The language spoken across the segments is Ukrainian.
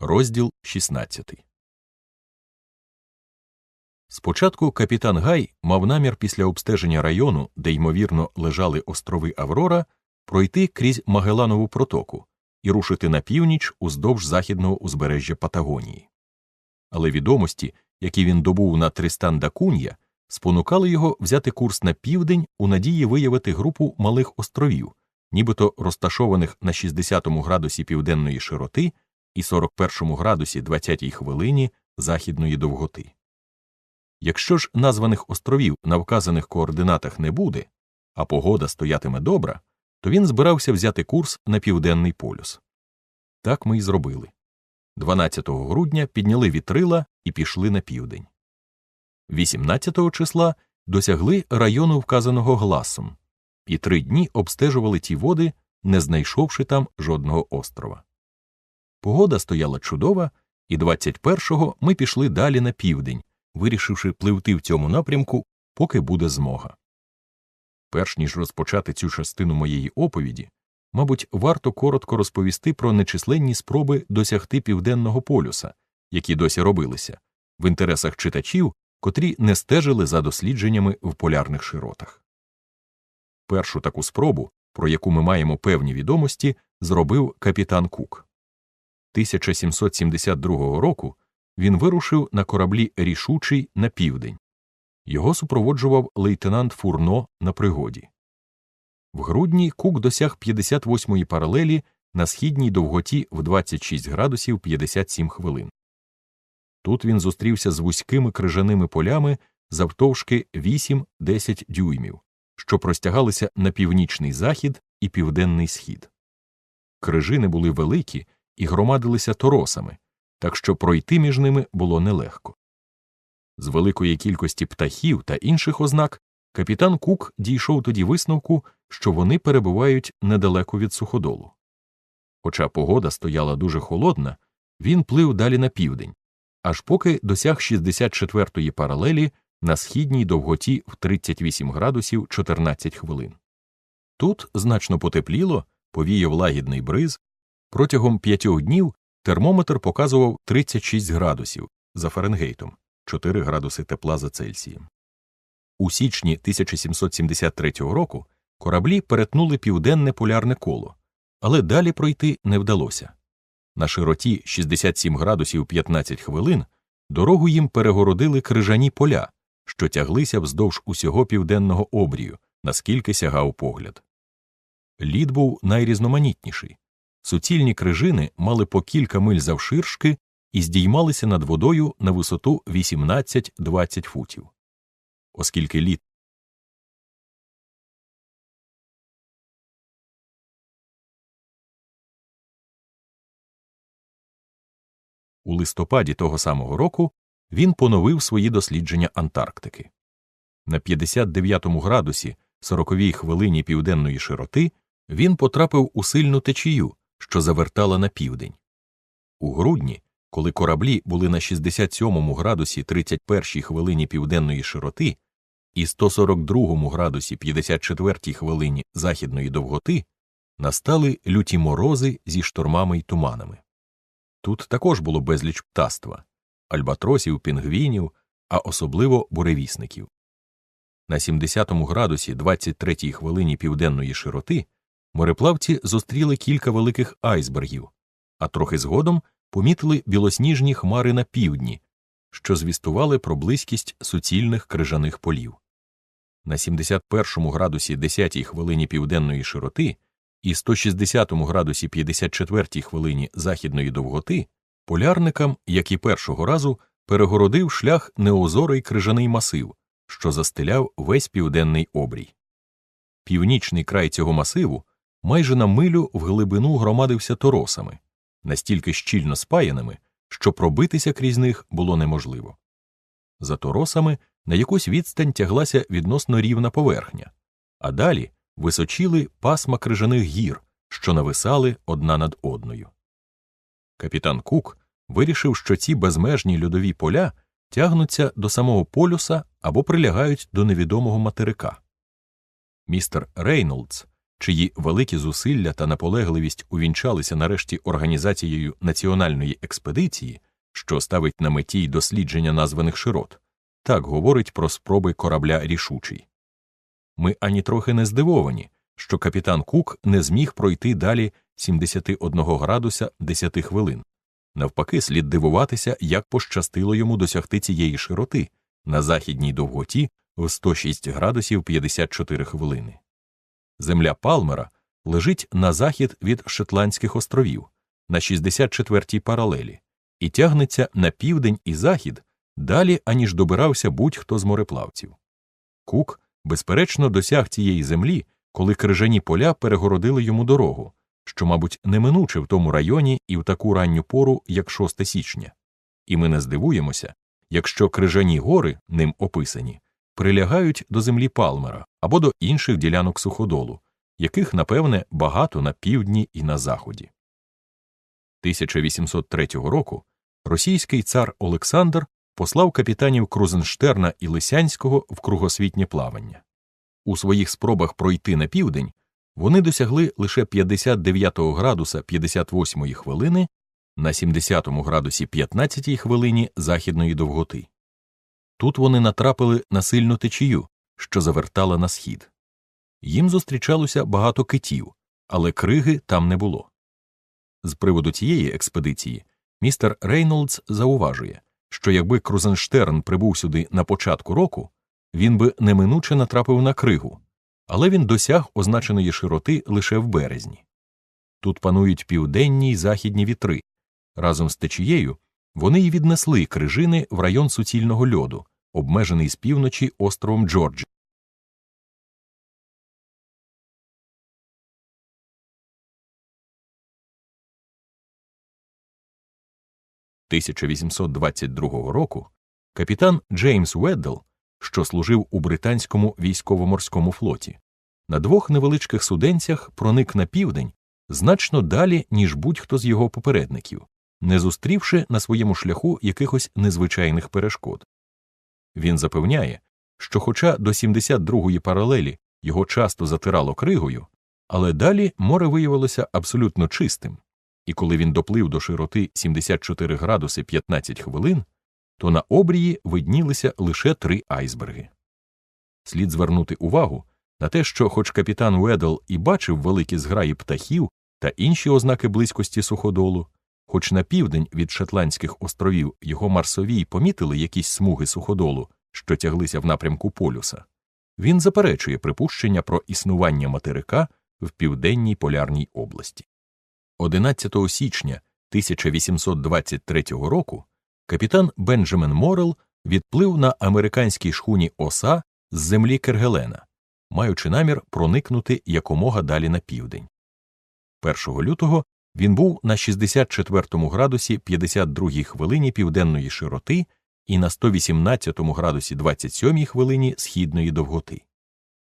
Розділ 16 Спочатку капітан Гай мав намір після обстеження району, де ймовірно лежали острови Аврора, пройти крізь Магеланову протоку і рушити на північ уздовж західного узбережжя Патагонії. Але відомості, які він добув на Тристан да Кунья, спонукали його взяти курс на південь у надії виявити групу малих островів, нібито розташованих на 60 градусі південної широти і 41 градусі 20 хвилині західної довготи. Якщо ж названих островів на вказаних координатах не буде, а погода стоятиме добра, то він збирався взяти курс на південний полюс. Так ми й зробили. 12 грудня підняли вітрила і пішли на південь. 18 числа досягли району вказаного гласом, і три дні обстежували ті води, не знайшовши там жодного острова. Погода стояла чудова, і 21-го ми пішли далі на південь, вирішивши пливти в цьому напрямку, поки буде змога. Перш ніж розпочати цю частину моєї оповіді, мабуть, варто коротко розповісти про нечисленні спроби досягти південного полюса, які досі робилися, в інтересах читачів, котрі не стежили за дослідженнями в полярних широтах. Першу таку спробу, про яку ми маємо певні відомості, зробив капітан Кук. 1772 року він вирушив на кораблі рішучий на південь. Його супроводжував лейтенант Фурно на пригоді. В грудні Кук досяг 58-ї паралелі на східній довготі в 26 градусів 57 хвилин. Тут він зустрівся з вузькими крижаними полями завтовшки 8-10 дюймів, що простягалися на північний захід і південний схід. Крижини були великі і громадилися торосами, так що пройти між ними було нелегко. З великої кількості птахів та інших ознак капітан Кук дійшов тоді висновку, що вони перебувають недалеко від суходолу. Хоча погода стояла дуже холодна, він плив далі на південь, аж поки досяг 64-ї паралелі на східній довготі в 38 градусів 14 хвилин. Тут значно потепліло, повіяв лагідний бриз, протягом п'ятьох днів термометр показував 36 градусів за Фаренгейтом, 4 градуси тепла за Цельсієм. У січні 1773 року кораблі перетнули південне полярне коло, але далі пройти не вдалося. На широті 67 градусів 15 хвилин дорогу їм перегородили крижані поля, що тяглися вздовж усього південного обрію, наскільки сягав погляд. Лід був найрізноманітніший. Суцільні крижини мали по кілька миль завширшки і здіймалися над водою на висоту 18-20 футів. Оскільки лід У листопаді того самого року він поновив свої дослідження Антарктики. На 59 градусі 40 хвилині південної широти він потрапив у сильну течію, що завертала на південь. У грудні, коли кораблі були на 67 градусі 31 хвилині південної широти і 142 градусі 54 хвилині західної довготи, настали люті морози зі штормами й туманами. Тут також було безліч птаства альбатросів, пінгвінів, а особливо буревісників. На 70 градусі 23 хвилині південної широти мореплавці зустріли кілька великих айсбергів, а трохи згодом помітили білосніжні хмари на півдні, що звістували про близькість суцільних крижаних полів. На 71 градусі 10 хвилині південної широти і 160 градусі 54 хвилині західної довготи полярникам, як і першого разу, перегородив шлях неозорий крижаний масив, що застеляв весь південний обрій. Північний край цього масиву майже на милю в глибину громадився торосами, настільки щільно спаяними, що пробитися крізь них було неможливо. За торосами на якусь відстань тяглася відносно рівна поверхня, а далі височіли пасма крижаних гір, що нависали одна над одною. Капітан Кук вирішив, що ці безмежні льодові поля тягнуться до самого полюса або прилягають до невідомого материка. Містер Рейнолдс чиї великі зусилля та наполегливість увінчалися нарешті організацією національної експедиції, що ставить на меті й дослідження названих широт, так говорить про спроби корабля рішучий. Ми ані трохи не здивовані, що капітан Кук не зміг пройти далі 71 градуса 10 хвилин. Навпаки, слід дивуватися, як пощастило йому досягти цієї широти на західній довготі в 106 градусів 54 хвилини. Земля Палмера лежить на захід від Шотландських островів на 64-й паралелі і тягнеться на південь і захід далі, аніж добирався будь-хто з мореплавців. Кук, безперечно, досяг цієї землі, коли крижані поля перегородили йому дорогу, що, мабуть, неминуче в тому районі і в таку ранню пору, як 6 січня. І ми не здивуємося, якщо крижані гори, ним описані, прилягають до землі Палмера або до інших ділянок суходолу, яких, напевне, багато на півдні і на заході. 1803 року російський цар Олександр послав капітанів Крузенштерна і Лисянського в кругосвітнє плавання. У своїх спробах пройти на південь вони досягли лише 59 градуса 58 хвилини на 70 градусі 15 хвилині західної довготи. Тут вони натрапили на сильну течію, що завертала на схід. Їм зустрічалося багато китів, але криги там не було. З приводу цієї експедиції містер Рейнолдс зауважує, що якби Крузенштерн прибув сюди на початку року, він би неминуче натрапив на кригу, але він досяг означеної широти лише в березні. Тут панують південні й західні вітри. Разом з течією вони й віднесли крижини в район суцільного льоду, обмежений з півночі островом Джорджі. «1822 року капітан Джеймс Веддл, що служив у британському військово-морському флоті, на двох невеличких суденцях проник на південь значно далі, ніж будь-хто з його попередників, не зустрівши на своєму шляху якихось незвичайних перешкод. Він запевняє, що, хоча до 72-ї паралелі його часто затирало кригою, але далі море виявилося абсолютно чистим, і коли він доплив до широти 74 градуси 15 хвилин, то на обрії виднілися лише три айсберги. Слід звернути увагу на те, що, хоч капітан Уедл і бачив великі зграї птахів та інші ознаки близькості суходолу, хоч на південь від Шотландських островів його марсовій помітили якісь смуги суходолу, що тяглися в напрямку полюса, він заперечує припущення про існування материка в південній полярній області. 11 січня 1823 року капітан Бенджамен Морел відплив на американській шхуні Оса з землі Кергелена, маючи намір проникнути якомога далі на південь. 1 лютого він був на 64 градусі 52 хвилині південної широти і на 118 градусі 27 хвилині східної довготи.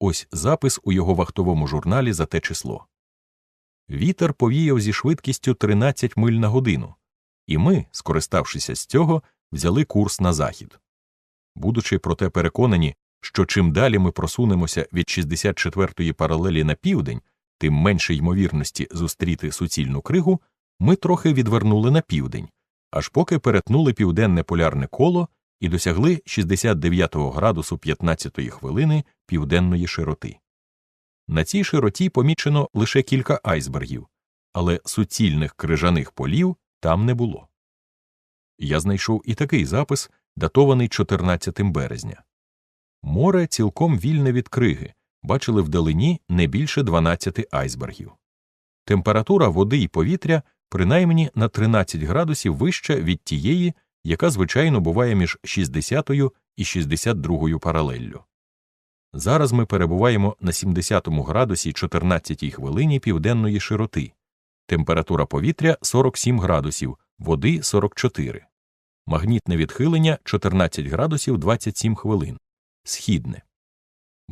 Ось запис у його вахтовому журналі за те число. Вітер повіяв зі швидкістю 13 миль на годину, і ми, скориставшися з цього, взяли курс на захід. Будучи проте переконані, що чим далі ми просунемося від 64-ї паралелі на південь, тим менше ймовірності зустріти суцільну кригу, ми трохи відвернули на південь, аж поки перетнули південне полярне коло і досягли 69 градусу 15 хвилини південної широти. На цій широті помічено лише кілька айсбергів, але суцільних крижаних полів там не було. Я знайшов і такий запис, датований 14 березня. Море цілком вільне від криги, бачили вдалині не більше 12 айсбергів. Температура води і повітря принаймні на 13 градусів вища від тієї, яка звичайно буває між 60 і 62 паралеллю. Зараз ми перебуваємо на 70 градусі 14 хвилині південної широти, температура повітря 47 градусів, води 44, магнітне відхилення 14 градусів 27 хвилин, східне.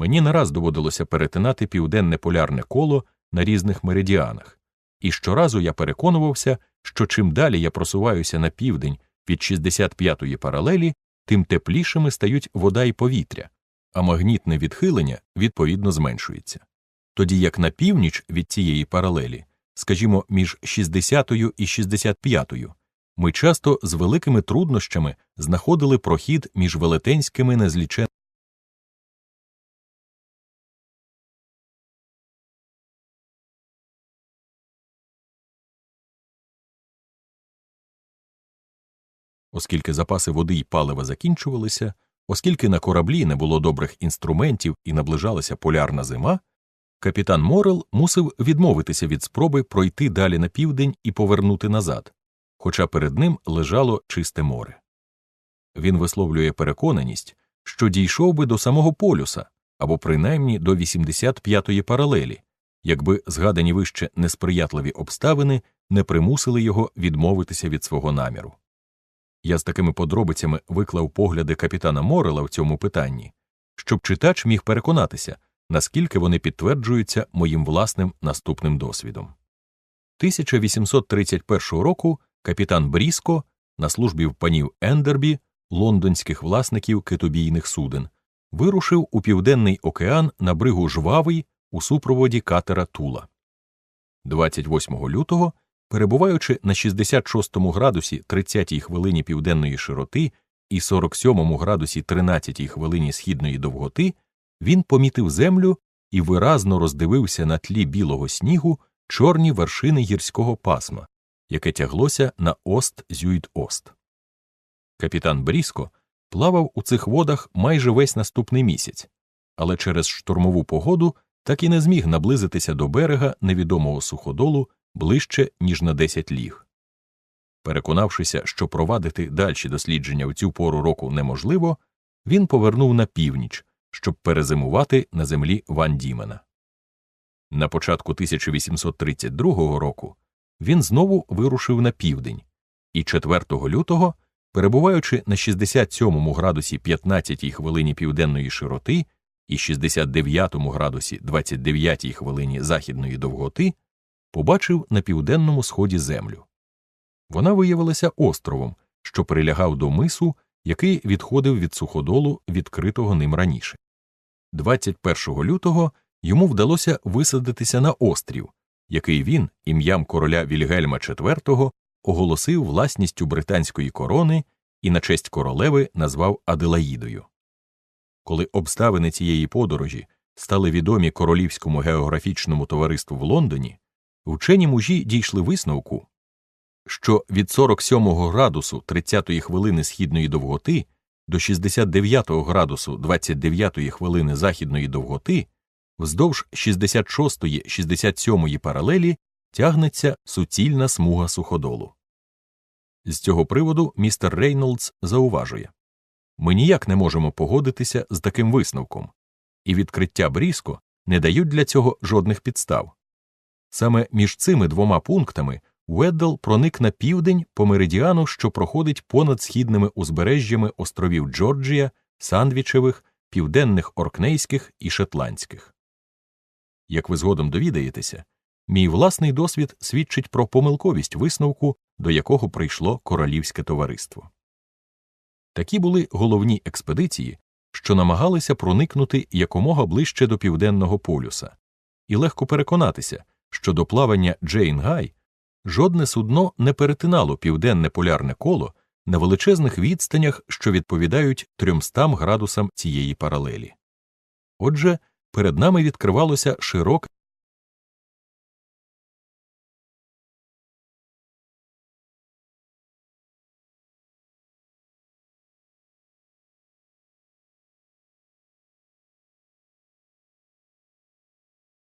Мені не раз доводилося перетинати південне полярне коло на різних меридіанах, і щоразу я переконувався, що чим далі я просуваюся на південь від 65-ї паралелі, тим теплішими стають вода і повітря, а магнітне відхилення відповідно зменшується. тоді як на північ від цієї паралелі, скажімо, між 60 і 65, ми часто з великими труднощами знаходили прохід між велетенськими незліченими Оскільки запаси води й палива закінчувалися, оскільки на кораблі не було добрих інструментів і наближалася полярна зима, капітан Морел мусив відмовитися від спроби пройти далі на південь і повернути назад, хоча перед ним лежало чисте море. Він висловлює переконаність, що дійшов би до самого полюса або принаймні до 85-ї паралелі, якби згадані вище несприятливі обставини не примусили його відмовитися від свого наміру. Я з такими подробицями виклав погляди капітана Морела в цьому питанні, щоб читач міг переконатися, наскільки вони підтверджуються моїм власним наступним досвідом. 1831 року капітан Бріско на службі в панів Ендербі, лондонських власників китобійних суден, вирушив у Південний океан на бригу Жвавий у супроводі катера Тула. 28 лютого перебуваючи на 66 градусі 30 хвилині південної широти і 47 градусі 13 хвилині східної довготи, він помітив землю і виразно роздивився на тлі білого снігу чорні вершини гірського пасма, яке тяглося на ост зюйд ост. Капітан Бріско плавав у цих водах майже весь наступний місяць, але через штурмову погоду так і не зміг наблизитися до берега невідомого суходолу ближче, ніж на 10 ліг. Переконавшися, що провадити дальші дослідження в цю пору року неможливо, він повернув на північ, щоб перезимувати на землі Ван Дімена. На початку 1832 року він знову вирушив на південь, і 4 лютого, перебуваючи на 67 градусі 15 хвилині південної широти і 69 градусі 29 хвилині західної довготи, побачив на південному сході землю. Вона виявилася островом, що прилягав до мису, який відходив від суходолу, відкритого ним раніше. 21 лютого йому вдалося висадитися на острів, який він, ім'ям короля Вільгельма IV, оголосив власністю британської корони і на честь королеви назвав Аделаїдою. Коли обставини цієї подорожі стали відомі Королівському географічному товариству в Лондоні, Вчені мужі дійшли висновку, що від 47 градусу 30 хвилини східної довготи до 69 градусу 29 хвилини західної довготи вздовж 66-67 паралелі тягнеться суцільна смуга суходолу. З цього приводу містер Рейнолдс зауважує ми ніяк не можемо погодитися з таким висновком, і відкриття Бріско не дають для цього жодних підстав. Саме між цими двома пунктами Уеддл проник на південь по меридіану, що проходить понад східними узбережжями островів Джорджія, Сандвічевих, Південних Оркнейських і Шотландських. Як ви згодом довідаєтеся, мій власний досвід свідчить про помилковість висновку, до якого прийшло королівське товариство. Такі були головні експедиції, що намагалися проникнути якомога ближче до південного полюса, і легко переконатися, що до плавання Джейн Гай жодне судно не перетинало південне полярне коло на величезних відстанях, що відповідають 300 градусам цієї паралелі. Отже, перед нами відкривалося широке